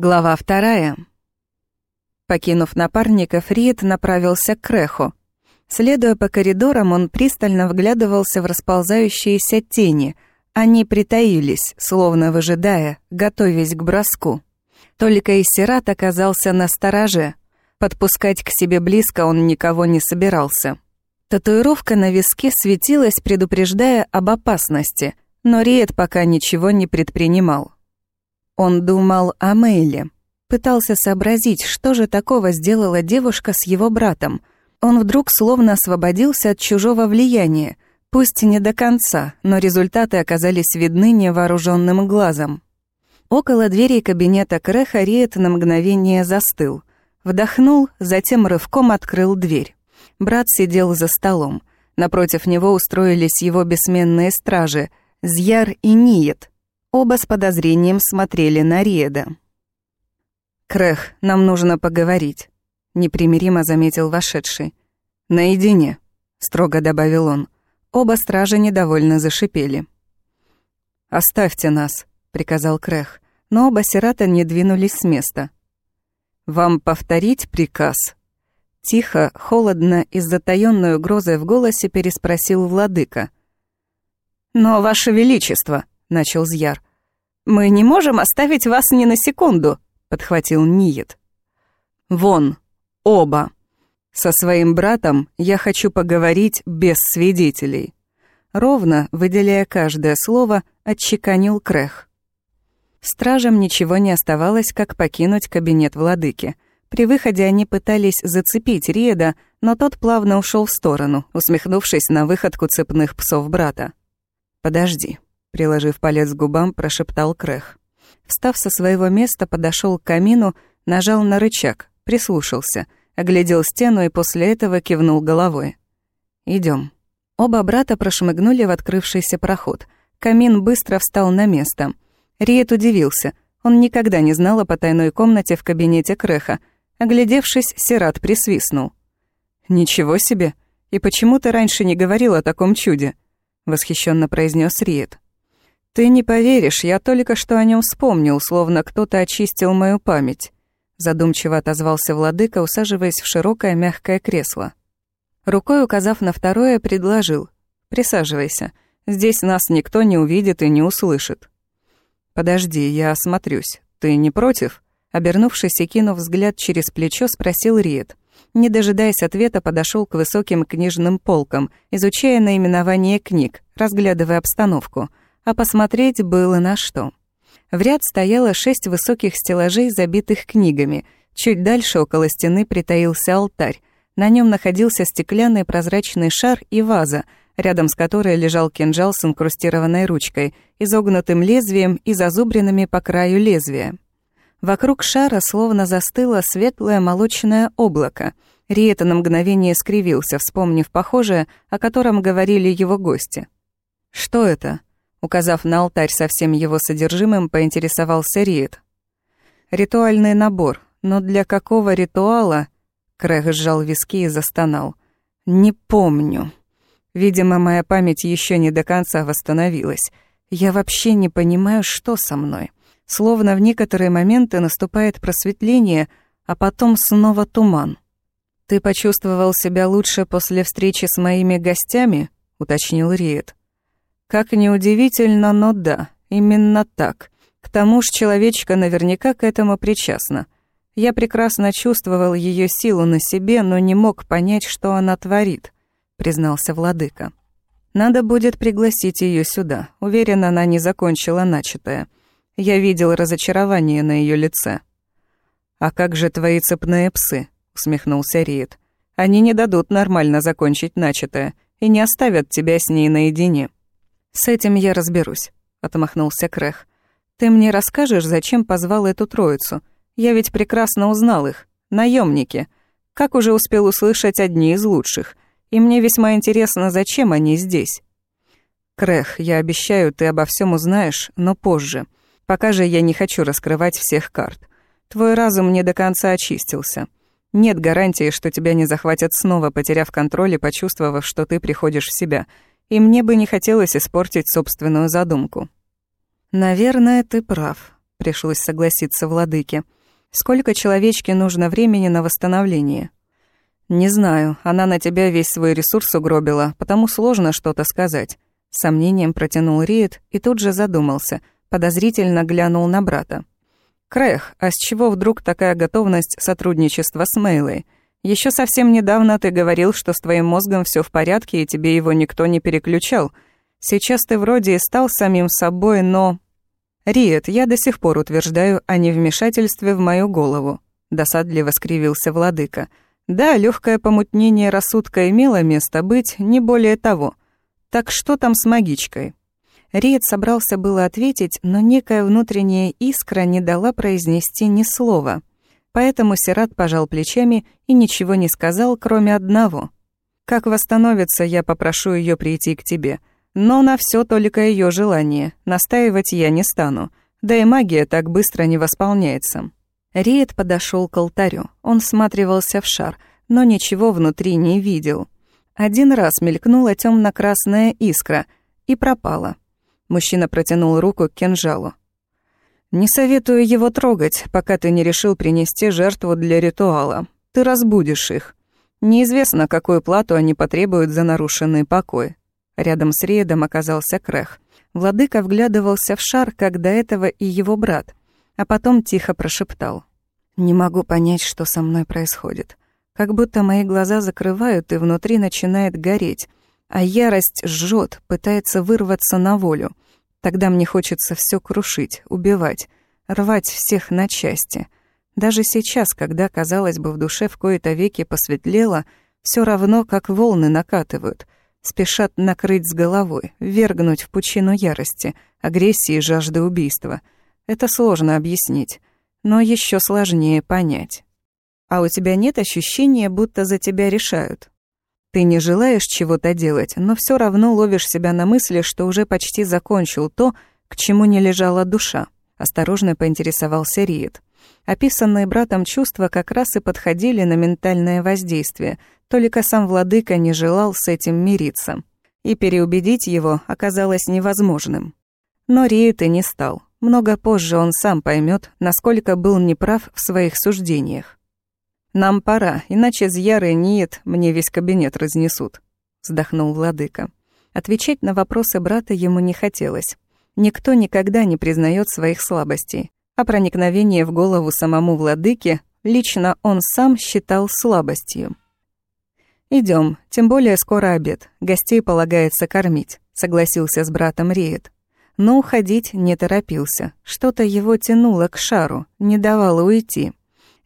Глава вторая. Покинув напарника, Фриет направился к Креху. Следуя по коридорам, он пристально вглядывался в расползающиеся тени. Они притаились, словно выжидая, готовясь к броску. Только Иссерат оказался на стороже. Подпускать к себе близко он никого не собирался. Татуировка на виске светилась, предупреждая об опасности, но Риет пока ничего не предпринимал. Он думал о Мэйле. Пытался сообразить, что же такого сделала девушка с его братом. Он вдруг словно освободился от чужого влияния. Пусть не до конца, но результаты оказались видны невооруженным глазом. Около двери кабинета Креха Риет на мгновение застыл. Вдохнул, затем рывком открыл дверь. Брат сидел за столом. Напротив него устроились его бессменные стражи — Зьяр и Ниет, Оба с подозрением смотрели на Реда. «Крех, нам нужно поговорить», — непримиримо заметил вошедший. «Наедине», — строго добавил он. Оба стража недовольно зашипели. «Оставьте нас», — приказал Крех, но оба сирата не двинулись с места. «Вам повторить приказ?» Тихо, холодно и с затаённой угрозой в голосе переспросил владыка. «Но, Ваше Величество», — начал Зьяр. «Мы не можем оставить вас ни на секунду», — подхватил Ниет. «Вон, оба. Со своим братом я хочу поговорить без свидетелей». Ровно, выделяя каждое слово, отчеканил Крех. Стражам ничего не оставалось, как покинуть кабинет владыки. При выходе они пытались зацепить Риеда, но тот плавно ушел в сторону, усмехнувшись на выходку цепных псов брата. «Подожди», Приложив палец к губам, прошептал Крех. Встав со своего места, подошел к камину, нажал на рычаг, прислушался, оглядел стену и после этого кивнул головой. Идем. Оба брата прошмыгнули в открывшийся проход. Камин быстро встал на место. Риет удивился. Он никогда не знал о потайной комнате в кабинете Креха. Оглядевшись, Сират присвистнул. «Ничего себе! И почему ты раньше не говорил о таком чуде?» — восхищенно произнес Риет. «Ты не поверишь, я только что о нем вспомнил, словно кто-то очистил мою память», задумчиво отозвался владыка, усаживаясь в широкое мягкое кресло. Рукой указав на второе, предложил. «Присаживайся. Здесь нас никто не увидит и не услышит». «Подожди, я осмотрюсь. Ты не против?» Обернувшись и кинув взгляд через плечо, спросил Риет. Не дожидаясь ответа, подошел к высоким книжным полкам, изучая наименование книг, разглядывая обстановку — а посмотреть было на что. В ряд стояло шесть высоких стеллажей, забитых книгами. Чуть дальше около стены притаился алтарь. На нем находился стеклянный прозрачный шар и ваза, рядом с которой лежал кинжал с инкрустированной ручкой, изогнутым лезвием и зазубринами по краю лезвия. Вокруг шара словно застыло светлое молочное облако. Риета на мгновение скривился, вспомнив похожее, о котором говорили его гости. «Что это?» Указав на алтарь со всем его содержимым, поинтересовался Риет. «Ритуальный набор. Но для какого ритуала?» Крэг сжал виски и застонал. «Не помню. Видимо, моя память еще не до конца восстановилась. Я вообще не понимаю, что со мной. Словно в некоторые моменты наступает просветление, а потом снова туман. «Ты почувствовал себя лучше после встречи с моими гостями?» — уточнил Риет. Как ни удивительно, но да, именно так. К тому же человечка наверняка к этому причастна. Я прекрасно чувствовал ее силу на себе, но не мог понять, что она творит, признался владыка. Надо будет пригласить ее сюда. Уверен, она не закончила начатое. Я видел разочарование на ее лице. А как же твои цепные псы? усмехнулся Риет. Они не дадут нормально закончить начатое и не оставят тебя с ней наедине. «С этим я разберусь», — отмахнулся Крех. «Ты мне расскажешь, зачем позвал эту троицу? Я ведь прекрасно узнал их. Наемники. Как уже успел услышать одни из лучших. И мне весьма интересно, зачем они здесь». «Крех, я обещаю, ты обо всем узнаешь, но позже. Пока же я не хочу раскрывать всех карт. Твой разум не до конца очистился. Нет гарантии, что тебя не захватят снова, потеряв контроль и почувствовав, что ты приходишь в себя и мне бы не хотелось испортить собственную задумку. «Наверное, ты прав», пришлось согласиться владыке. «Сколько человечке нужно времени на восстановление?» «Не знаю, она на тебя весь свой ресурс угробила, потому сложно что-то сказать». Сомнением протянул Риет и тут же задумался, подозрительно глянул на брата. «Крэх, а с чего вдруг такая готовность сотрудничества с Мейлой? Еще совсем недавно ты говорил, что с твоим мозгом все в порядке и тебе его никто не переключал. Сейчас ты вроде и стал самим собой, но...» «Риет, я до сих пор утверждаю о невмешательстве в мою голову», — досадливо скривился владыка. «Да, легкое помутнение рассудка имело место быть, не более того. Так что там с магичкой?» Риет собрался было ответить, но некая внутренняя искра не дала произнести ни слова. Поэтому Сират пожал плечами и ничего не сказал, кроме одного. «Как восстановится, я попрошу ее прийти к тебе. Но на все только ее желание, настаивать я не стану. Да и магия так быстро не восполняется». Риет подошел к алтарю. Он всматривался в шар, но ничего внутри не видел. Один раз мелькнула темно красная искра и пропала. Мужчина протянул руку к кинжалу. «Не советую его трогать, пока ты не решил принести жертву для ритуала. Ты разбудишь их. Неизвестно, какую плату они потребуют за нарушенный покой». Рядом с Риедом оказался Крех. Владыка вглядывался в шар, как до этого и его брат, а потом тихо прошептал. «Не могу понять, что со мной происходит. Как будто мои глаза закрывают, и внутри начинает гореть а ярость жжет, пытается вырваться на волю. Тогда мне хочется все крушить, убивать, рвать всех на части. Даже сейчас, когда, казалось бы, в душе в кои-то веки посветлело, все равно, как волны накатывают, спешат накрыть с головой, вергнуть в пучину ярости, агрессии и жажды убийства. Это сложно объяснить, но еще сложнее понять. А у тебя нет ощущения, будто за тебя решают? Ты не желаешь чего-то делать, но все равно ловишь себя на мысли, что уже почти закончил то, к чему не лежала душа. Осторожно поинтересовался Риет. Описанные братом чувства как раз и подходили на ментальное воздействие, только сам владыка не желал с этим мириться. И переубедить его оказалось невозможным. Но Риет и не стал. Много позже он сам поймет, насколько был неправ в своих суждениях. «Нам пора, иначе Зьяры нет, мне весь кабинет разнесут», — вздохнул владыка. Отвечать на вопросы брата ему не хотелось. Никто никогда не признает своих слабостей, а проникновение в голову самому владыке лично он сам считал слабостью. Идем, тем более скоро обед, гостей полагается кормить», — согласился с братом Риет. Но уходить не торопился, что-то его тянуло к шару, не давало уйти.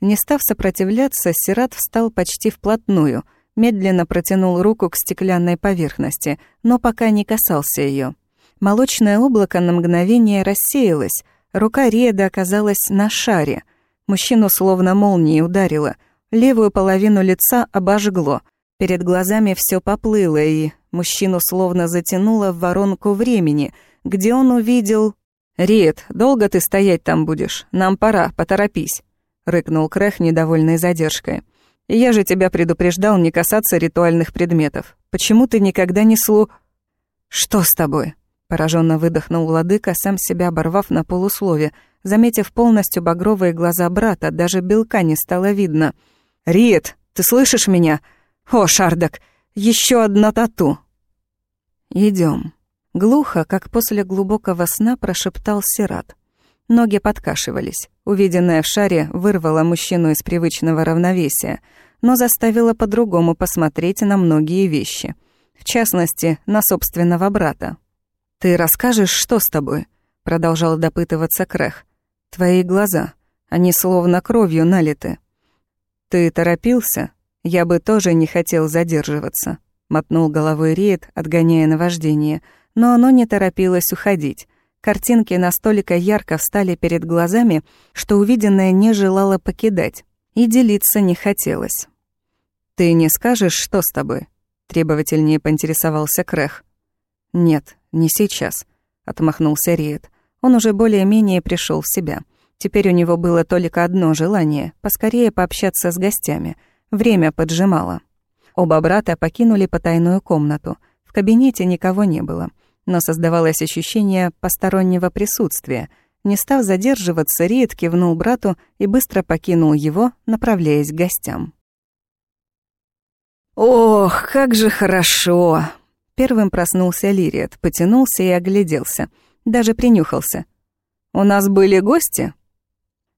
Не став сопротивляться, Сират встал почти вплотную, медленно протянул руку к стеклянной поверхности, но пока не касался ее. Молочное облако на мгновение рассеялось, рука Реда оказалась на шаре. Мужчину словно молнией ударило, левую половину лица обожгло, перед глазами все поплыло, и мужчину словно затянуло в воронку времени, где он увидел... «Ред, долго ты стоять там будешь? Нам пора, поторопись». — рыкнул Крэх, недовольной задержкой. «Я же тебя предупреждал не касаться ритуальных предметов. Почему ты никогда не слу...» «Что с тобой?» — пораженно выдохнул владыка, сам себя оборвав на полуслове. Заметив полностью багровые глаза брата, даже белка не стало видно. «Риет, ты слышишь меня? О, Шардак, еще одна тату!» Идем. Глухо, как после глубокого сна, прошептал Сират. Ноги подкашивались. Увиденное в шаре вырвало мужчину из привычного равновесия, но заставило по-другому посмотреть на многие вещи. В частности, на собственного брата. «Ты расскажешь, что с тобой?» — продолжал допытываться Крех. «Твои глаза, они словно кровью налиты». «Ты торопился? Я бы тоже не хотел задерживаться», — мотнул головой Риет, отгоняя наваждение, но оно не торопилось уходить. Картинки настолько ярко встали перед глазами, что увиденное не желало покидать, и делиться не хотелось. «Ты не скажешь, что с тобой?» — требовательнее поинтересовался Крех. «Нет, не сейчас», — отмахнулся Риет. Он уже более-менее пришел в себя. Теперь у него было только одно желание — поскорее пообщаться с гостями. Время поджимало. Оба брата покинули потайную комнату. В кабинете никого не было — но создавалось ощущение постороннего присутствия. Не став задерживаться, Риет кивнул брату и быстро покинул его, направляясь к гостям. «Ох, как же хорошо!» Первым проснулся Лириет, потянулся и огляделся. Даже принюхался. «У нас были гости?»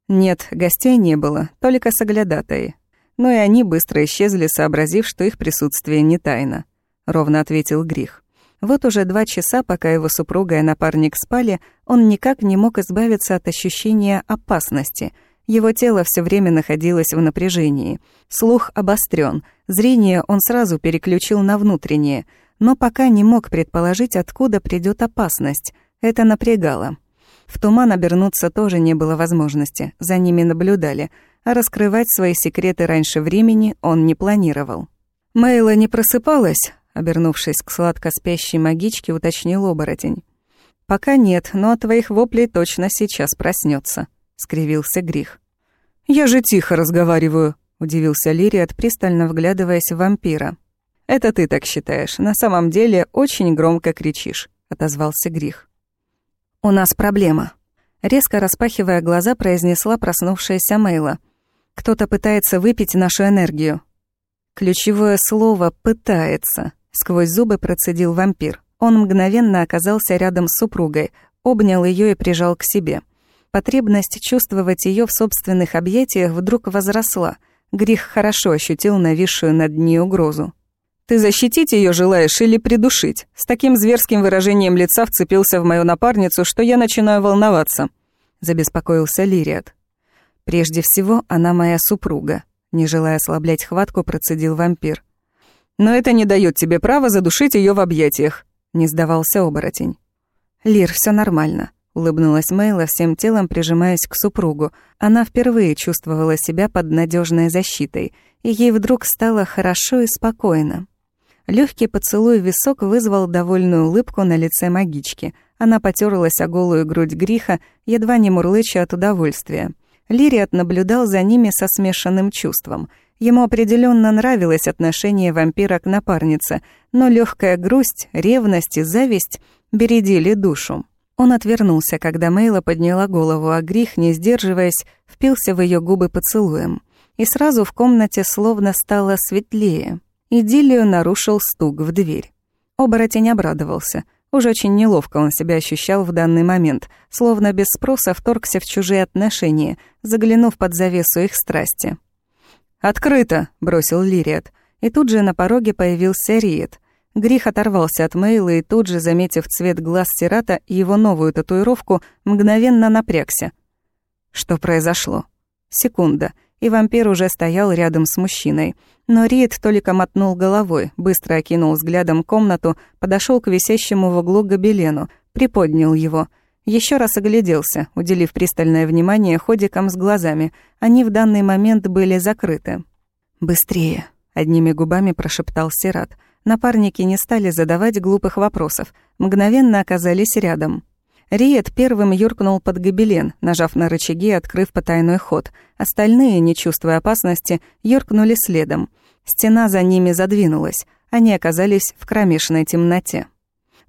Нет, гостей не было, только соглядатаи. Но и они быстро исчезли, сообразив, что их присутствие не тайна. Ровно ответил Грих. Вот уже два часа, пока его супруга и напарник спали, он никак не мог избавиться от ощущения опасности. Его тело все время находилось в напряжении. Слух обострен, зрение он сразу переключил на внутреннее, но пока не мог предположить, откуда придет опасность. Это напрягало. В туман обернуться тоже не было возможности, за ними наблюдали, а раскрывать свои секреты раньше времени он не планировал. Мейла не просыпалась, Обернувшись к сладко спящей магичке, уточнил оборотень. «Пока нет, но от твоих воплей точно сейчас проснется, скривился Грих. «Я же тихо разговариваю», — удивился Лириат, пристально вглядываясь в вампира. «Это ты так считаешь. На самом деле очень громко кричишь», — отозвался Грих. «У нас проблема», — резко распахивая глаза, произнесла проснувшаяся Мейла. «Кто-то пытается выпить нашу энергию». Ключевое слово «пытается», Сквозь зубы процедил вампир. Он мгновенно оказался рядом с супругой, обнял ее и прижал к себе. Потребность чувствовать ее в собственных объятиях вдруг возросла. Грих хорошо ощутил нависшую над ней угрозу. «Ты защитить ее желаешь или придушить?» С таким зверским выражением лица вцепился в мою напарницу, что я начинаю волноваться. Забеспокоился Лириат. «Прежде всего, она моя супруга», не желая ослаблять хватку, процедил вампир. Но это не дает тебе права задушить ее в объятиях», — не сдавался оборотень. «Лир, все нормально», — улыбнулась Мейла, всем телом прижимаясь к супругу. Она впервые чувствовала себя под надежной защитой, и ей вдруг стало хорошо и спокойно. Легкий поцелуй в висок вызвал довольную улыбку на лице магички. Она потерлась о голую грудь гриха, едва не мурлыча от удовольствия. Лириат наблюдал за ними со смешанным чувством — Ему определенно нравилось отношение вампира к напарнице, но легкая грусть, ревность и зависть бередили душу. Он отвернулся, когда Мейла подняла голову, а Грих, не сдерживаясь, впился в ее губы поцелуем. И сразу в комнате словно стало светлее. Идиллию нарушил стук в дверь. Оборотень обрадовался. Уж очень неловко он себя ощущал в данный момент, словно без спроса вторгся в чужие отношения, заглянув под завесу их страсти. «Открыто!» — бросил Лириат. И тут же на пороге появился Риет. Грих оторвался от Мейла и тут же, заметив цвет глаз Сирата и его новую татуировку, мгновенно напрягся. Что произошло? Секунда, и вампир уже стоял рядом с мужчиной. Но Риет только мотнул головой, быстро окинул взглядом комнату, подошел к висящему в углу гобелену, приподнял его — еще раз огляделся, уделив пристальное внимание ходикам с глазами. Они в данный момент были закрыты. «Быстрее!» — одними губами прошептал Сират. Напарники не стали задавать глупых вопросов, мгновенно оказались рядом. Риет первым юркнул под гобелен, нажав на рычаги открыв потайной ход. Остальные, не чувствуя опасности, юркнули следом. Стена за ними задвинулась. Они оказались в кромешной темноте.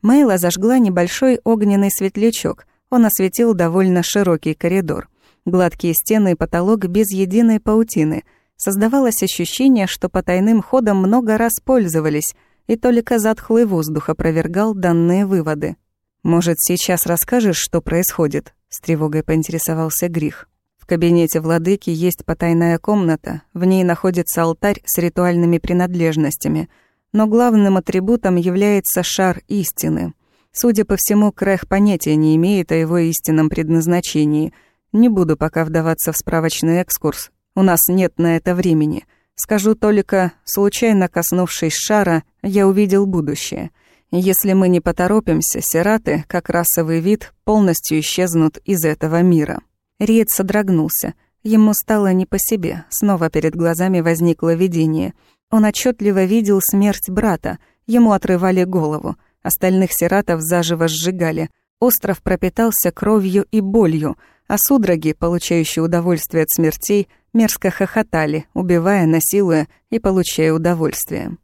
Мейла зажгла небольшой огненный светлячок. Он осветил довольно широкий коридор. Гладкие стены и потолок без единой паутины. Создавалось ощущение, что по тайным ходам много раз пользовались, и только затхлый воздух опровергал данные выводы. «Может, сейчас расскажешь, что происходит?» — с тревогой поинтересовался Грих. В кабинете владыки есть потайная комната, в ней находится алтарь с ритуальными принадлежностями — но главным атрибутом является шар истины. Судя по всему, Крэх понятия не имеет о его истинном предназначении. Не буду пока вдаваться в справочный экскурс. У нас нет на это времени. Скажу только, случайно коснувшись шара, я увидел будущее. Если мы не поторопимся, сираты, как расовый вид, полностью исчезнут из этого мира. Риет содрогнулся. Ему стало не по себе. Снова перед глазами возникло видение — он отчетливо видел смерть брата, ему отрывали голову, остальных сиратов заживо сжигали. Остров пропитался кровью и болью, а судороги, получающие удовольствие от смертей, мерзко хохотали, убивая, насилуя и получая удовольствие.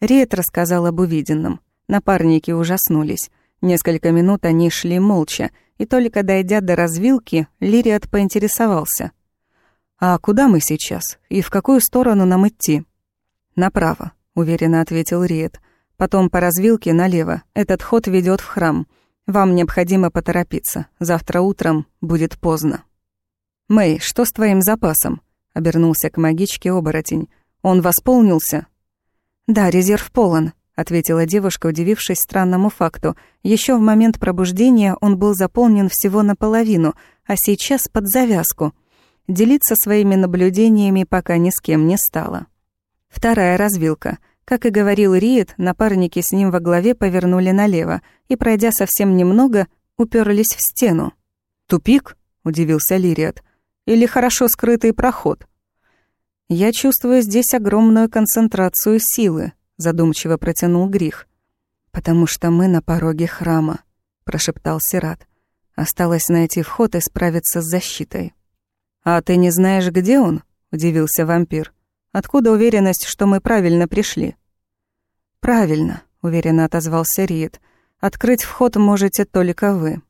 Риет рассказал об увиденном. Напарники ужаснулись. Несколько минут они шли молча, и только дойдя до развилки, Лириат поинтересовался. «А куда мы сейчас? И в какую сторону нам идти?» «Направо», — уверенно ответил Риет. «Потом по развилке налево. Этот ход ведет в храм. Вам необходимо поторопиться. Завтра утром будет поздно». «Мэй, что с твоим запасом?» — обернулся к магичке оборотень. «Он восполнился?» «Да, резерв полон», — ответила девушка, удивившись странному факту. Еще в момент пробуждения он был заполнен всего наполовину, а сейчас под завязку. Делиться своими наблюдениями пока ни с кем не стала. Вторая развилка. Как и говорил Риет, напарники с ним во главе повернули налево и, пройдя совсем немного, уперлись в стену. «Тупик?» — удивился Лириат. Или хорошо скрытый проход? Я чувствую здесь огромную концентрацию силы, задумчиво протянул Грих. Потому что мы на пороге храма, прошептал Сират. Осталось найти вход и справиться с защитой. А ты не знаешь, где он? удивился вампир. Откуда уверенность, что мы правильно пришли? Правильно, уверенно отозвался Риет. Открыть вход можете только вы.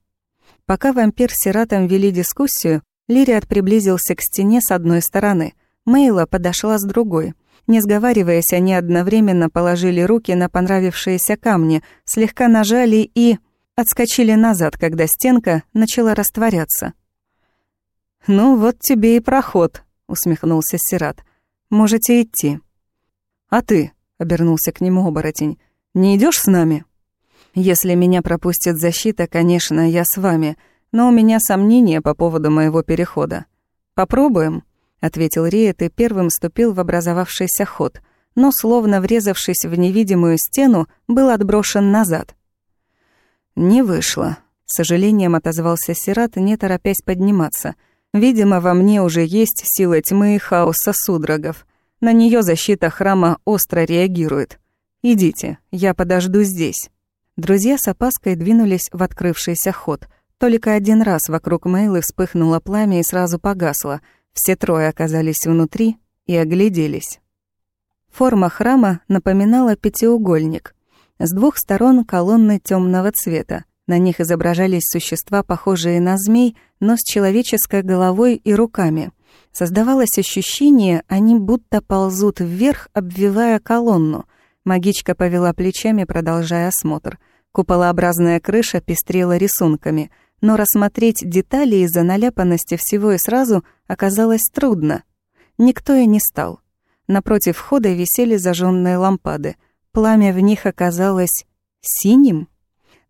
Пока вампир с Сиратом вели дискуссию, Лириат приблизился к стене с одной стороны. Мейла подошла с другой. Не сговариваясь, они одновременно положили руки на понравившиеся камни, слегка нажали и... отскочили назад, когда стенка начала растворяться. «Ну, вот тебе и проход», — усмехнулся Сират. «Можете идти». «А ты?» — обернулся к нему оборотень. «Не идешь с нами?» «Если меня пропустит защита, конечно, я с вами», — но у меня сомнения по поводу моего перехода. «Попробуем», — ответил Риет и первым ступил в образовавшийся ход, но, словно врезавшись в невидимую стену, был отброшен назад. «Не вышло», — с сожалением отозвался Сират, не торопясь подниматься. «Видимо, во мне уже есть сила тьмы и хаоса судорогов. На нее защита храма остро реагирует. Идите, я подожду здесь». Друзья с опаской двинулись в открывшийся ход — только один раз вокруг Мейлы вспыхнуло пламя и сразу погасло. Все трое оказались внутри и огляделись. Форма храма напоминала пятиугольник. С двух сторон колонны темного цвета. На них изображались существа, похожие на змей, но с человеческой головой и руками. Создавалось ощущение, они будто ползут вверх, обвивая колонну. Магичка повела плечами, продолжая осмотр. Куполообразная крыша пестрела рисунками — но рассмотреть детали из-за наляпанности всего и сразу оказалось трудно. Никто и не стал. Напротив входа висели зажженные лампады. Пламя в них оказалось синим.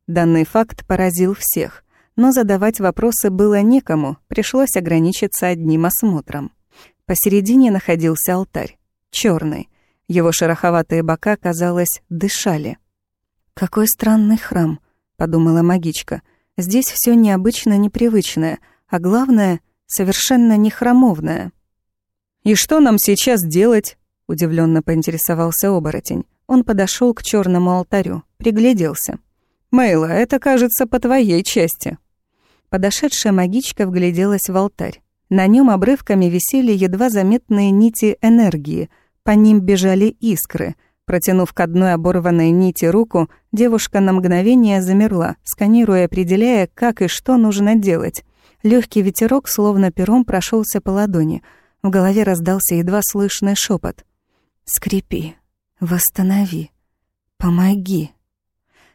Данный факт поразил всех, но задавать вопросы было некому, пришлось ограничиться одним осмотром. Посередине находился алтарь, черный. Его шероховатые бока, казалось, дышали. «Какой странный храм», — подумала магичка — Здесь все необычно непривычное, а главное, совершенно не хромовное. «И что нам сейчас делать?» — удивленно поинтересовался оборотень. Он подошел к черному алтарю, пригляделся. «Мейла, это, кажется, по твоей части». Подошедшая магичка вгляделась в алтарь. На нем обрывками висели едва заметные нити энергии, по ним бежали искры — Протянув к одной оборванной нити руку, девушка на мгновение замерла, сканируя определяя, как и что нужно делать. Легкий ветерок, словно пером, прошелся по ладони. В голове раздался едва слышный шепот. «Скрипи, восстанови, помоги».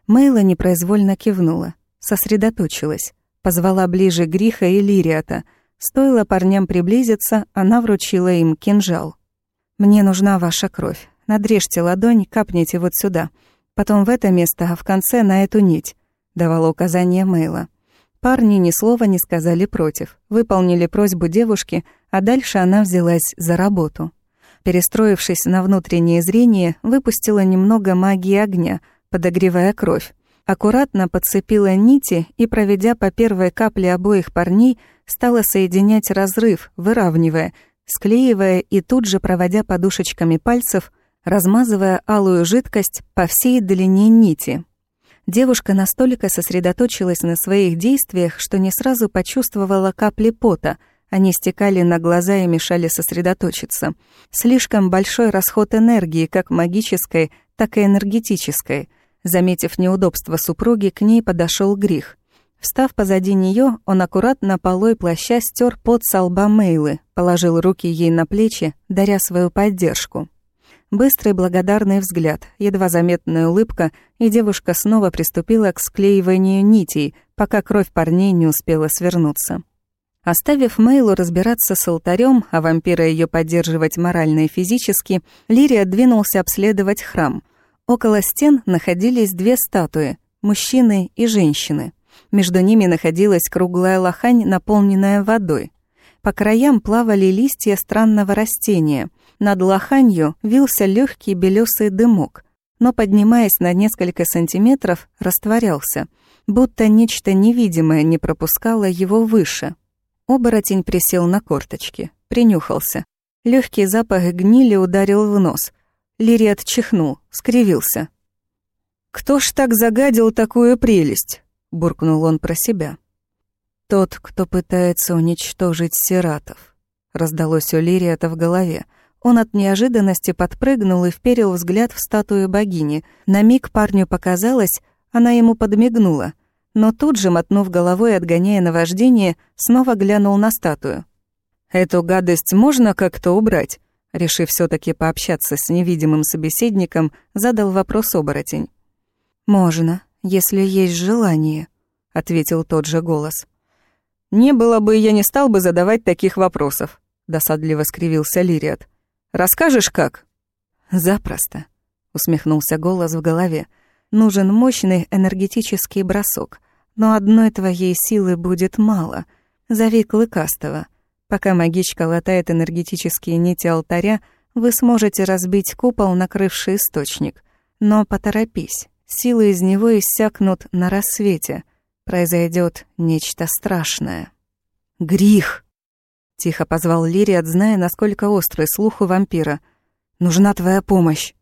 Мейла непроизвольно кивнула, сосредоточилась, позвала ближе Гриха и Лириата. Стоило парням приблизиться, она вручила им кинжал. «Мне нужна ваша кровь. Надрежьте ладонь, капните вот сюда. Потом в это место, а в конце на эту нить», — давала указание Мейла. Парни ни слова не сказали против, выполнили просьбу девушки, а дальше она взялась за работу. Перестроившись на внутреннее зрение, выпустила немного магии огня, подогревая кровь. Аккуратно подцепила нити и, проведя по первой капле обоих парней, стала соединять разрыв, выравнивая, склеивая и тут же проводя подушечками пальцев размазывая алую жидкость по всей длине нити. Девушка настолько сосредоточилась на своих действиях, что не сразу почувствовала капли пота. Они стекали на глаза и мешали сосредоточиться. Слишком большой расход энергии, как магической, так и энергетической. Заметив неудобство супруги, к ней подошел Грих. Встав позади нее, он аккуратно полой плаща стер пот со лба Мейлы, положил руки ей на плечи, даря свою поддержку. Быстрый благодарный взгляд, едва заметная улыбка, и девушка снова приступила к склеиванию нитей, пока кровь парней не успела свернуться. Оставив Мейлу разбираться с алтарем, а вампира ее поддерживать морально и физически, Лирия двинулся обследовать храм. Около стен находились две статуи — мужчины и женщины. Между ними находилась круглая лохань, наполненная водой. По краям плавали листья странного растения. Над лоханью вился легкий белесый дымок, но, поднимаясь на несколько сантиметров, растворялся, будто нечто невидимое не пропускало его выше. Оборотень присел на корточки, принюхался. Легкий запах гнили ударил в нос. Лириат чихнул, скривился. «Кто ж так загадил такую прелесть?» — буркнул он про себя. «Тот, кто пытается уничтожить сиратов», — раздалось у Лириата в голове. Он от неожиданности подпрыгнул и вперил взгляд в статую богини. На миг парню показалось, она ему подмигнула, но тут же, мотнув головой, отгоняя наваждение, снова глянул на статую. «Эту гадость можно как-то убрать?» Решив все таки пообщаться с невидимым собеседником, задал вопрос оборотень. «Можно», если есть желание», — ответил тот же голос. «Не было бы, я не стал бы задавать таких вопросов», — досадливо скривился Лириат. «Расскажешь, как?» «Запросто», — усмехнулся голос в голове. «Нужен мощный энергетический бросок, но одной твоей силы будет мало. Зови Клыкастого. Пока магичка латает энергетические нити алтаря, вы сможете разбить купол, накрывший источник. Но поторопись, Силы из него иссякнут на рассвете. Произойдет нечто страшное. «Грих!» — тихо позвал Лириат, зная, насколько острый слух у вампира. «Нужна твоя помощь!»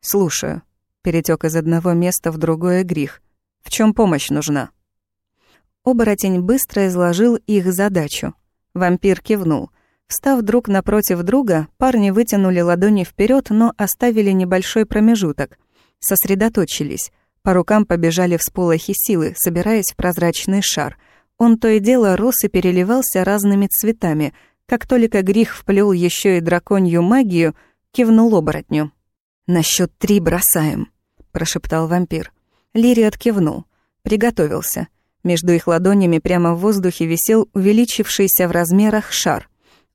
«Слушаю». Перетек из одного места в другое грих. «В чем помощь нужна?» Оборотень быстро изложил их задачу. Вампир кивнул. Встав друг напротив друга, парни вытянули ладони вперед, но оставили небольшой промежуток — сосредоточились. По рукам побежали всполохи силы, собираясь в прозрачный шар. Он то и дело рос и переливался разными цветами. Как только Грих вплел еще и драконью магию, кивнул оборотню. «На счет три бросаем», — прошептал вампир. Лириат кивнул. Приготовился. Между их ладонями прямо в воздухе висел увеличившийся в размерах шар.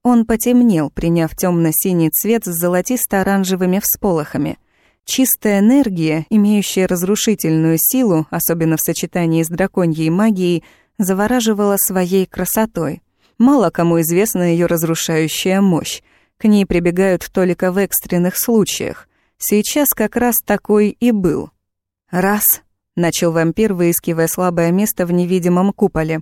Он потемнел, приняв темно синий цвет с золотисто-оранжевыми всполохами — Чистая энергия, имеющая разрушительную силу, особенно в сочетании с драконьей магией, завораживала своей красотой. Мало кому известна ее разрушающая мощь. К ней прибегают только в экстренных случаях. Сейчас как раз такой и был. «Раз», — начал вампир, выискивая слабое место в невидимом куполе.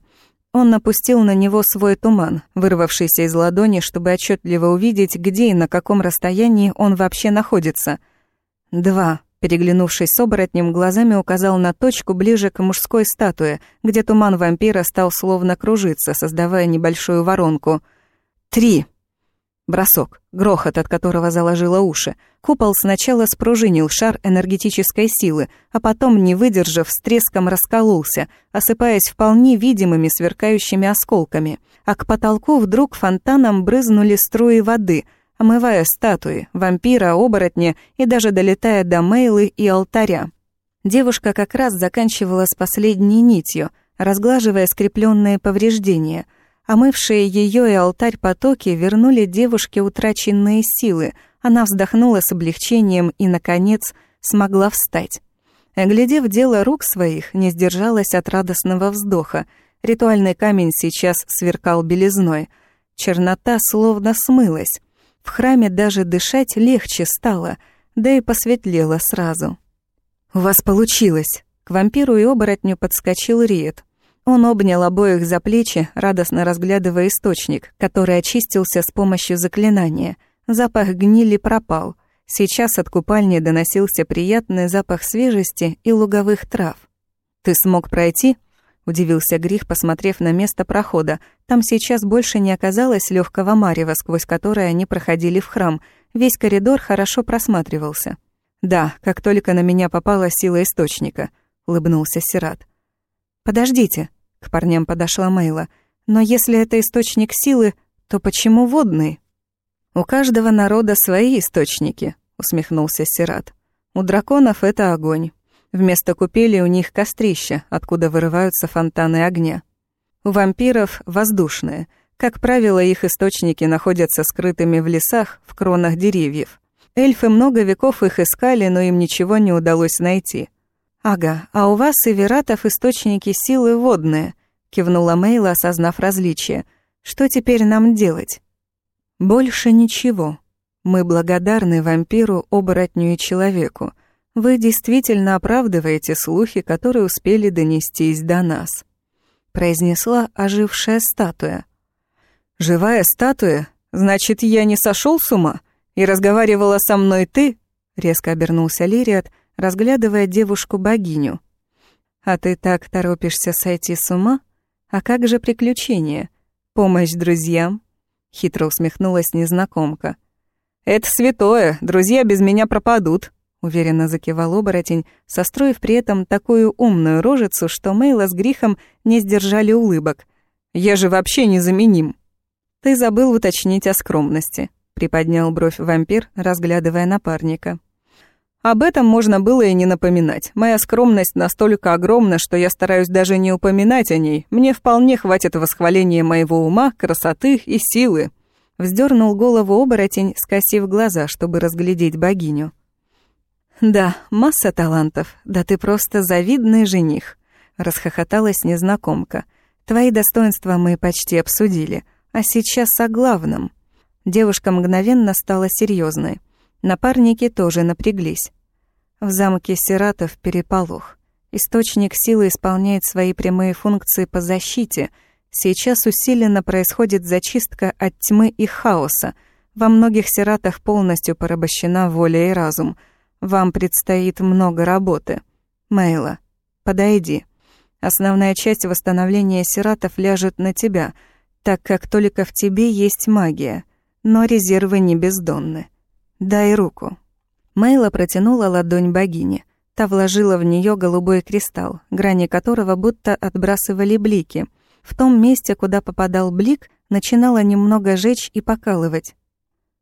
Он напустил на него свой туман, вырвавшийся из ладони, чтобы отчетливо увидеть, где и на каком расстоянии он вообще находится — «Два», переглянувшись с оборотнем, глазами указал на точку ближе к мужской статуе, где туман вампира стал словно кружиться, создавая небольшую воронку. «Три!» Бросок, грохот, от которого заложило уши. Купол сначала спружинил шар энергетической силы, а потом, не выдержав, с треском раскололся, осыпаясь вполне видимыми сверкающими осколками. А к потолку вдруг фонтаном брызнули струи воды — омывая статуи, вампира, оборотня и даже долетая до Мейлы и алтаря. Девушка как раз заканчивала с последней нитью, разглаживая скрепленные повреждения. Омывшие ее и алтарь потоки вернули девушке утраченные силы. Она вздохнула с облегчением и, наконец, смогла встать. Глядев дело рук своих, не сдержалась от радостного вздоха. Ритуальный камень сейчас сверкал белизной. Чернота словно смылась. В храме даже дышать легче стало, да и посветлело сразу. «У вас получилось!» К вампиру и оборотню подскочил Риет. Он обнял обоих за плечи, радостно разглядывая источник, который очистился с помощью заклинания. Запах гнили пропал. Сейчас от купальни доносился приятный запах свежести и луговых трав. «Ты смог пройти?» — удивился Грих, посмотрев на место прохода. Там сейчас больше не оказалось легкого марева, сквозь которое они проходили в храм. Весь коридор хорошо просматривался. «Да, как только на меня попала сила источника», — улыбнулся Сират. «Подождите», — к парням подошла Мейла. «Но если это источник силы, то почему водный?» «У каждого народа свои источники», — усмехнулся Сират. «У драконов это огонь. Вместо купели у них кострища, откуда вырываются фонтаны огня. У вампиров — воздушные. Как правило, их источники находятся скрытыми в лесах, в кронах деревьев. Эльфы много веков их искали, но им ничего не удалось найти. «Ага, а у вас, и вератов источники силы водные», — кивнула Мейла, осознав различие. «Что теперь нам делать?» Больше ничего. Мы благодарны вампиру, оборотню и человеку. Вы действительно оправдываете слухи, которые успели донестись до нас. Произнесла ожившая статуя. Живая статуя? Значит, я не сошел с ума? И разговаривала со мной ты? Резко обернулся Лириат, разглядывая девушку-богиню. А ты так торопишься сойти с ума? А как же приключения? Помощь друзьям? Хитро усмехнулась незнакомка. «Это святое, друзья без меня пропадут», — уверенно закивал оборотень, состроив при этом такую умную рожицу, что Мейла с Грихом не сдержали улыбок. «Я же вообще незаменим». «Ты забыл уточнить о скромности», — приподнял бровь вампир, разглядывая напарника. Об этом можно было и не напоминать. Моя скромность настолько огромна, что я стараюсь даже не упоминать о ней. Мне вполне хватит восхваления моего ума, красоты и силы. Вздернул голову оборотень, скосив глаза, чтобы разглядеть богиню. «Да, масса талантов. Да ты просто завидный жених», — расхохоталась незнакомка. «Твои достоинства мы почти обсудили. А сейчас о главном». Девушка мгновенно стала серьезной. Напарники тоже напряглись. В замке Сиратов переполох. Источник силы исполняет свои прямые функции по защите. Сейчас усиленно происходит зачистка от тьмы и хаоса. Во многих Сиратах полностью порабощена воля и разум. Вам предстоит много работы. Мейла, подойди. Основная часть восстановления Сиратов ляжет на тебя, так как только в тебе есть магия. Но резервы не бездонны. «Дай руку». Мейла протянула ладонь богине. Та вложила в нее голубой кристалл, грани которого будто отбрасывали блики. В том месте, куда попадал блик, начинала немного жечь и покалывать.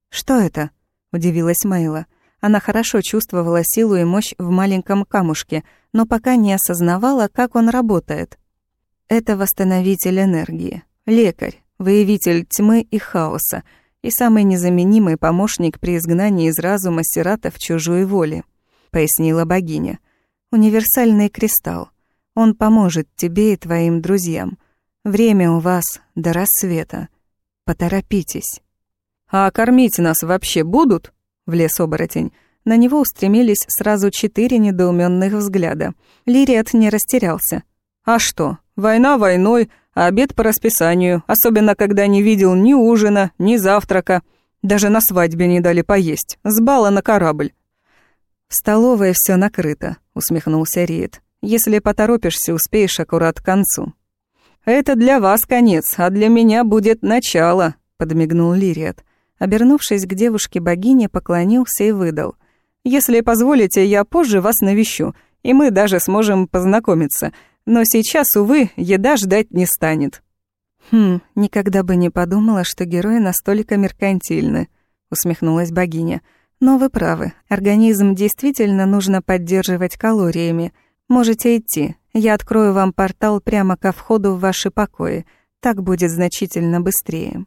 «Что это?» — удивилась Мейла. Она хорошо чувствовала силу и мощь в маленьком камушке, но пока не осознавала, как он работает. Это восстановитель энергии, лекарь, выявитель тьмы и хаоса — и самый незаменимый помощник при изгнании из разума сирата в чужую воле», — пояснила богиня. «Универсальный кристалл. Он поможет тебе и твоим друзьям. Время у вас до рассвета. Поторопитесь». «А кормить нас вообще будут?» — влез оборотень. На него устремились сразу четыре недоуменных взгляда. Лириат не растерялся. «А что? Война войной, а обед по расписанию, особенно когда не видел ни ужина, ни завтрака. Даже на свадьбе не дали поесть, с бала на корабль. «В столовой все накрыто», — усмехнулся Риет. «Если поторопишься, успеешь аккурат к концу». «Это для вас конец, а для меня будет начало», — подмигнул Лириет. Обернувшись к девушке-богине, поклонился и выдал. «Если позволите, я позже вас навещу, и мы даже сможем познакомиться. Но сейчас, увы, еда ждать не станет». «Хм, никогда бы не подумала, что герои настолько меркантильны», — усмехнулась богиня. «Но вы правы, организм действительно нужно поддерживать калориями. Можете идти, я открою вам портал прямо ко входу в ваши покои. Так будет значительно быстрее».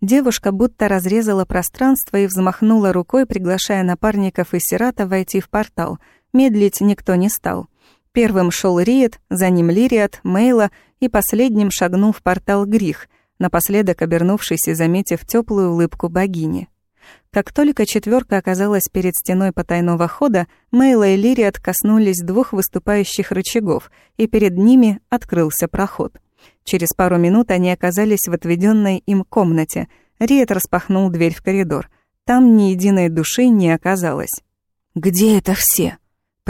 Девушка будто разрезала пространство и взмахнула рукой, приглашая напарников и Сирата войти в портал. Медлить никто не стал. Первым шел Риет, за ним Лириат, Мейла и последним шагнул в портал Грих, напоследок обернувшись и заметив теплую улыбку богини. Как только четверка оказалась перед стеной потайного хода, Мейла и Лириат коснулись двух выступающих рычагов, и перед ними открылся проход. Через пару минут они оказались в отведенной им комнате. Риет распахнул дверь в коридор. Там ни единой души не оказалось. «Где это все?»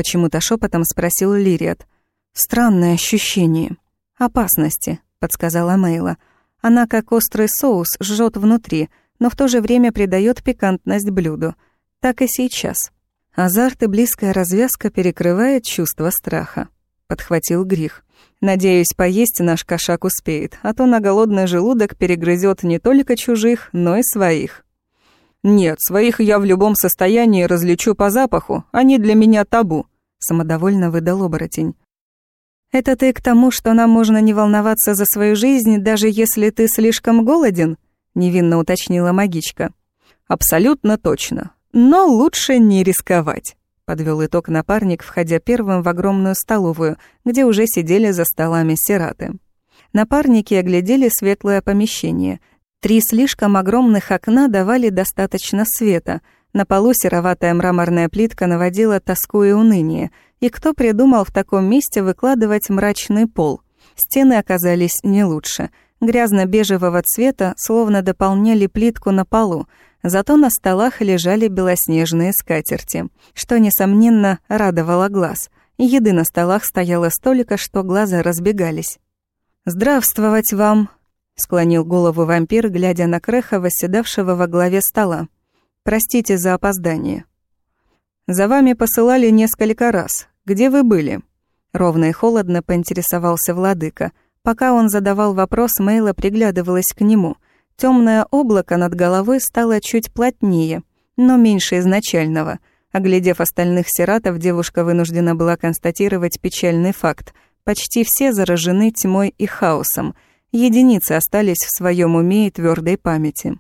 Почему-то шепотом спросил Лириат. Странное ощущение. Опасности, подсказала Мейла. Она, как острый соус, жжет внутри, но в то же время придает пикантность блюду. Так и сейчас. Азарт и близкая развязка перекрывает чувство страха. подхватил Грих. «Надеюсь, поесть наш кошак успеет, а то на голодный желудок перегрызет не только чужих, но и своих». «Нет, своих я в любом состоянии различу по запаху, они для меня табу», — самодовольно выдал оборотень. «Это ты к тому, что нам можно не волноваться за свою жизнь, даже если ты слишком голоден?» — невинно уточнила магичка. «Абсолютно точно. Но лучше не рисковать», — подвел итог напарник, входя первым в огромную столовую, где уже сидели за столами сираты. Напарники оглядели светлое помещение. Три слишком огромных окна давали достаточно света. На полу сероватая мраморная плитка наводила тоску и уныние — и кто придумал в таком месте выкладывать мрачный пол? Стены оказались не лучше. Грязно-бежевого цвета словно дополняли плитку на полу, зато на столах лежали белоснежные скатерти, что, несомненно, радовало глаз. Еды на столах стояло столько, что глаза разбегались. «Здравствовать вам!» — склонил голову вампир, глядя на Креха, восседавшего во главе стола. «Простите за опоздание». «За вами посылали несколько раз. Где вы были?» Ровно и холодно поинтересовался владыка. Пока он задавал вопрос, Мейла приглядывалась к нему. Темное облако над головой стало чуть плотнее, но меньше изначального. Оглядев остальных сиратов, девушка вынуждена была констатировать печальный факт. Почти все заражены тьмой и хаосом. Единицы остались в своем уме и твердой памяти.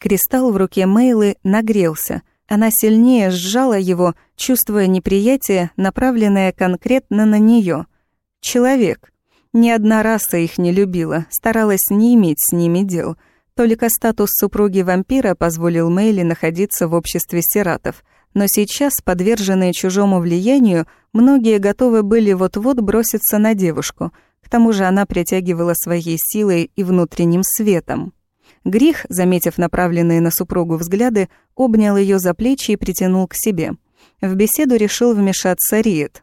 Кристалл в руке Мейлы нагрелся, она сильнее сжала его, чувствуя неприятие, направленное конкретно на нее. Человек. Ни одна раса их не любила, старалась не иметь с ними дел. Только статус супруги вампира позволил Мэйли находиться в обществе сиратов. Но сейчас, подверженные чужому влиянию, многие готовы были вот-вот броситься на девушку. К тому же она притягивала своей силой и внутренним светом. Грих, заметив направленные на супругу взгляды, обнял ее за плечи и притянул к себе. В беседу решил вмешаться Риет.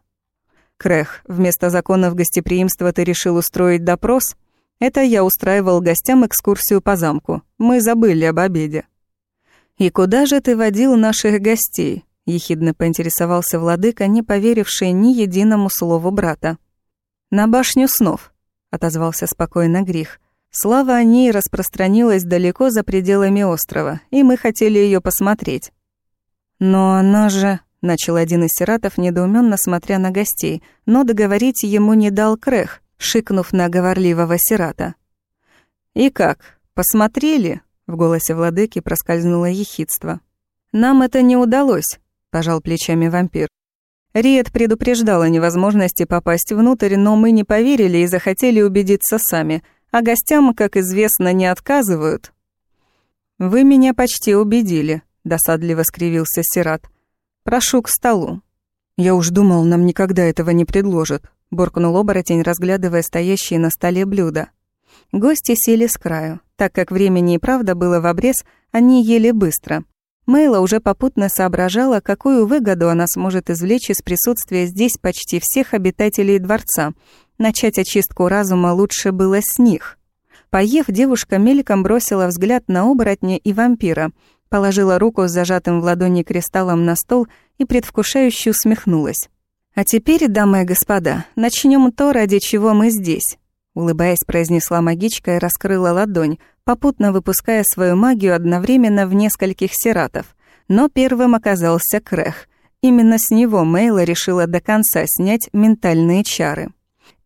«Крех, вместо законов гостеприимства ты решил устроить допрос? Это я устраивал гостям экскурсию по замку. Мы забыли об обеде». «И куда же ты водил наших гостей?» — ехидно поинтересовался владыка, не поверивший ни единому слову брата. «На башню снов», — отозвался спокойно Грих. Слава о ней распространилась далеко за пределами острова, и мы хотели ее посмотреть. «Но она же...» — начал один из сиратов, недоуменно смотря на гостей, но договорить ему не дал Крех, шикнув на говорливого сирата. «И как, посмотрели?» — в голосе владыки проскользнуло ехидство. «Нам это не удалось», — пожал плечами вампир. Риет предупреждал о невозможности попасть внутрь, но мы не поверили и захотели убедиться сами — а гостям, как известно, не отказывают». «Вы меня почти убедили», — досадливо скривился Сират. «Прошу к столу». «Я уж думал, нам никогда этого не предложат», — буркнул оборотень, разглядывая стоящие на столе блюда. Гости сели с краю. Так как времени и правда было в обрез, они ели быстро. Мейла уже попутно соображала, какую выгоду она сможет извлечь из присутствия здесь почти всех обитателей дворца, Начать очистку разума лучше было с них. Поев, девушка мельком бросила взгляд на оборотня и вампира, положила руку с зажатым в ладони кристаллом на стол и предвкушающе усмехнулась. «А теперь, дамы и господа, начнем то, ради чего мы здесь», улыбаясь, произнесла магичка и раскрыла ладонь, попутно выпуская свою магию одновременно в нескольких сиратов. Но первым оказался Крех. Именно с него Мейла решила до конца снять ментальные чары.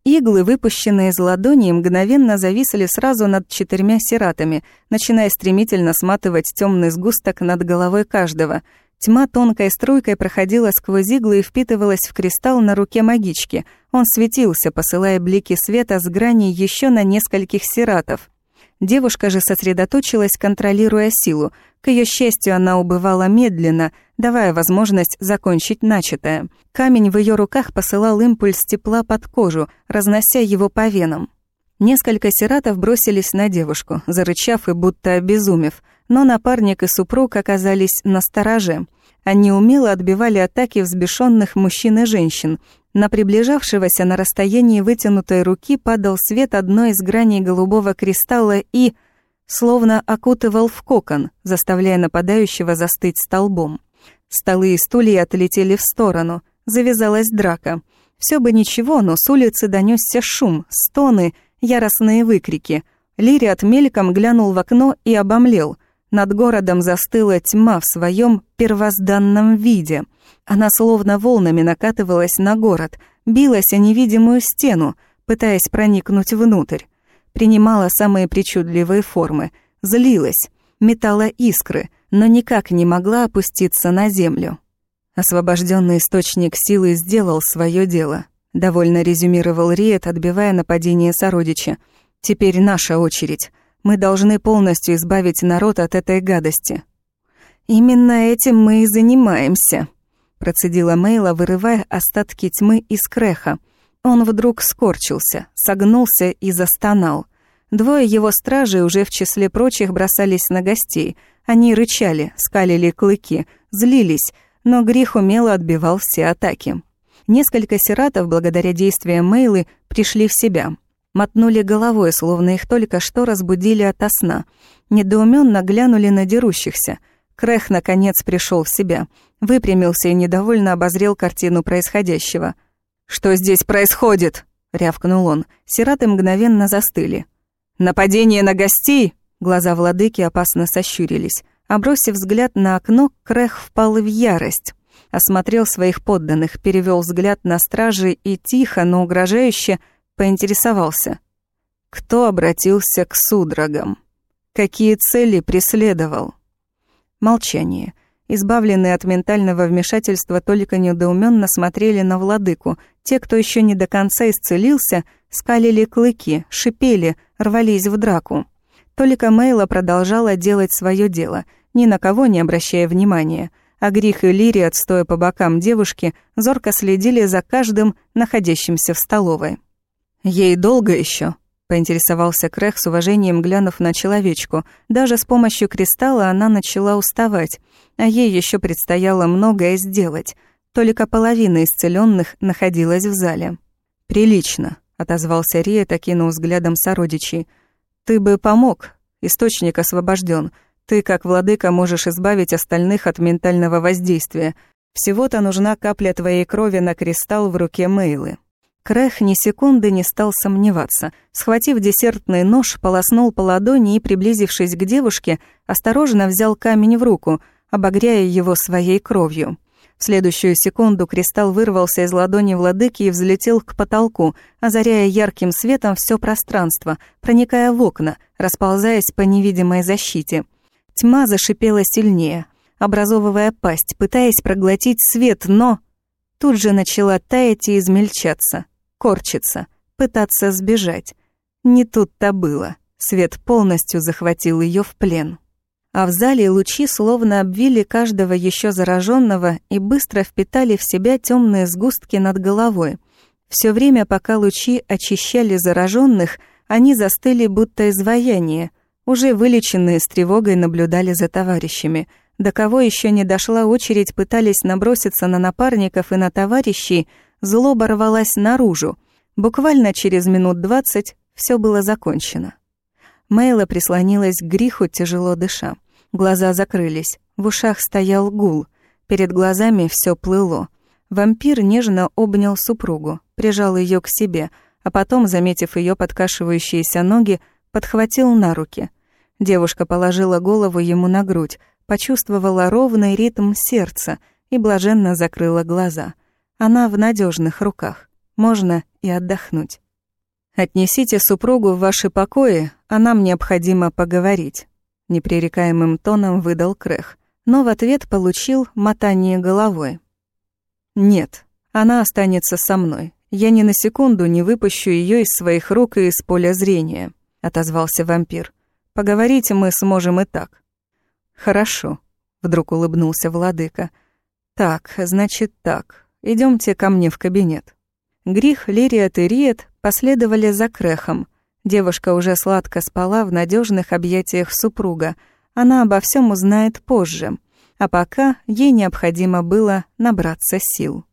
Иглы, выпущенные из ладони, мгновенно зависли сразу над четырьмя сиратами, начиная стремительно сматывать темный сгусток над головой каждого. Тьма тонкой струйкой проходила сквозь иглы и впитывалась в кристалл на руке магички. Он светился, посылая блики света с грани еще на нескольких сиратов. Девушка же сосредоточилась, контролируя силу. К ее счастью, она убывала медленно, давая возможность закончить начатое. Камень в ее руках посылал импульс тепла под кожу, разнося его по венам. Несколько сиратов бросились на девушку, зарычав и будто обезумев, но напарник и супруг оказались на стороже. Они умело отбивали атаки взбешенных мужчин и женщин, на приближавшегося на расстоянии вытянутой руки падал свет одной из граней голубого кристалла и, словно окутывал в кокон, заставляя нападающего застыть столбом. Столы и стулья отлетели в сторону, завязалась драка. Все бы ничего, но с улицы донесся шум, стоны, яростные выкрики. Лириат мельком глянул в окно и обомлел. Над городом застыла тьма в своем первозданном виде. Она словно волнами накатывалась на город, билась о невидимую стену, пытаясь проникнуть внутрь. Принимала самые причудливые формы, злилась, метала искры, но никак не могла опуститься на землю. Освобожденный источник силы сделал свое дело. Довольно резюмировал Риет, отбивая нападение сородича. «Теперь наша очередь. Мы должны полностью избавить народ от этой гадости». «Именно этим мы и занимаемся», — процедила Мейла, вырывая остатки тьмы из креха. Он вдруг скорчился, согнулся и застонал. Двое его стражей уже в числе прочих бросались на гостей. Они рычали, скалили клыки, злились, но грех умело отбивал все атаки. Несколько сиратов, благодаря действиям Мейлы, пришли в себя. Мотнули головой, словно их только что разбудили ото сна. Недоуменно глянули на дерущихся. Крех, наконец, пришел в себя. Выпрямился и недовольно обозрел картину происходящего. «Что здесь происходит?» — рявкнул он. Сираты мгновенно застыли. «Нападение на гостей?» Глаза владыки опасно сощурились. Обросив взгляд на окно, Крех впал в ярость. Осмотрел своих подданных, перевел взгляд на стражи и тихо, но угрожающе поинтересовался. Кто обратился к судорогам? Какие цели преследовал? Молчание. Избавленные от ментального вмешательства, только недоуменно смотрели на владыку. Те, кто еще не до конца исцелился, скалили клыки, шипели, рвались в драку. Только Мейла продолжала делать свое дело, ни на кого не обращая внимания, а Грих и Лири, отстоя по бокам девушки, зорко следили за каждым, находящимся в столовой. «Ей долго еще? поинтересовался Крех с уважением, глянув на человечку. Даже с помощью кристалла она начала уставать, а ей еще предстояло многое сделать. Только половина исцеленных находилась в зале. «Прилично», — отозвался Рия, окинув взглядом сородичей. «Ты бы помог. Источник освобожден. Ты, как владыка, можешь избавить остальных от ментального воздействия. Всего-то нужна капля твоей крови на кристалл в руке Мейлы». Крех ни секунды не стал сомневаться. Схватив десертный нож, полоснул по ладони и, приблизившись к девушке, осторожно взял камень в руку, обогряя его своей кровью. В следующую секунду кристалл вырвался из ладони владыки и взлетел к потолку, озаряя ярким светом все пространство, проникая в окна, расползаясь по невидимой защите. Тьма зашипела сильнее, образовывая пасть, пытаясь проглотить свет, но... Тут же начала таять и измельчаться корчиться, пытаться сбежать. Не тут-то было. Свет полностью захватил ее в плен. А в зале лучи словно обвили каждого еще зараженного и быстро впитали в себя темные сгустки над головой. Все время, пока лучи очищали зараженных, они застыли будто изваяние. Уже вылеченные с тревогой наблюдали за товарищами. До кого еще не дошла очередь, пытались наброситься на напарников и на товарищей, злоба рвалась наружу. Буквально через минут двадцать все было закончено. Мейла прислонилась к гриху, тяжело дыша. Глаза закрылись, в ушах стоял гул, перед глазами все плыло. Вампир нежно обнял супругу, прижал ее к себе, а потом, заметив ее подкашивающиеся ноги, подхватил на руки. Девушка положила голову ему на грудь, почувствовала ровный ритм сердца и блаженно закрыла глаза. Она в надежных руках. Можно и отдохнуть. Отнесите супругу в ваши покои, а нам необходимо поговорить. Непререкаемым тоном выдал Крех, но в ответ получил мотание головой. Нет, она останется со мной. Я ни на секунду не выпущу ее из своих рук и из поля зрения, отозвался вампир. Поговорить мы сможем и так. Хорошо, вдруг улыбнулся владыка. Так, значит так. Идемте ко мне в кабинет». Грих, Лириат и Риет последовали за Крехом. Девушка уже сладко спала в надежных объятиях супруга. Она обо всем узнает позже. А пока ей необходимо было набраться сил.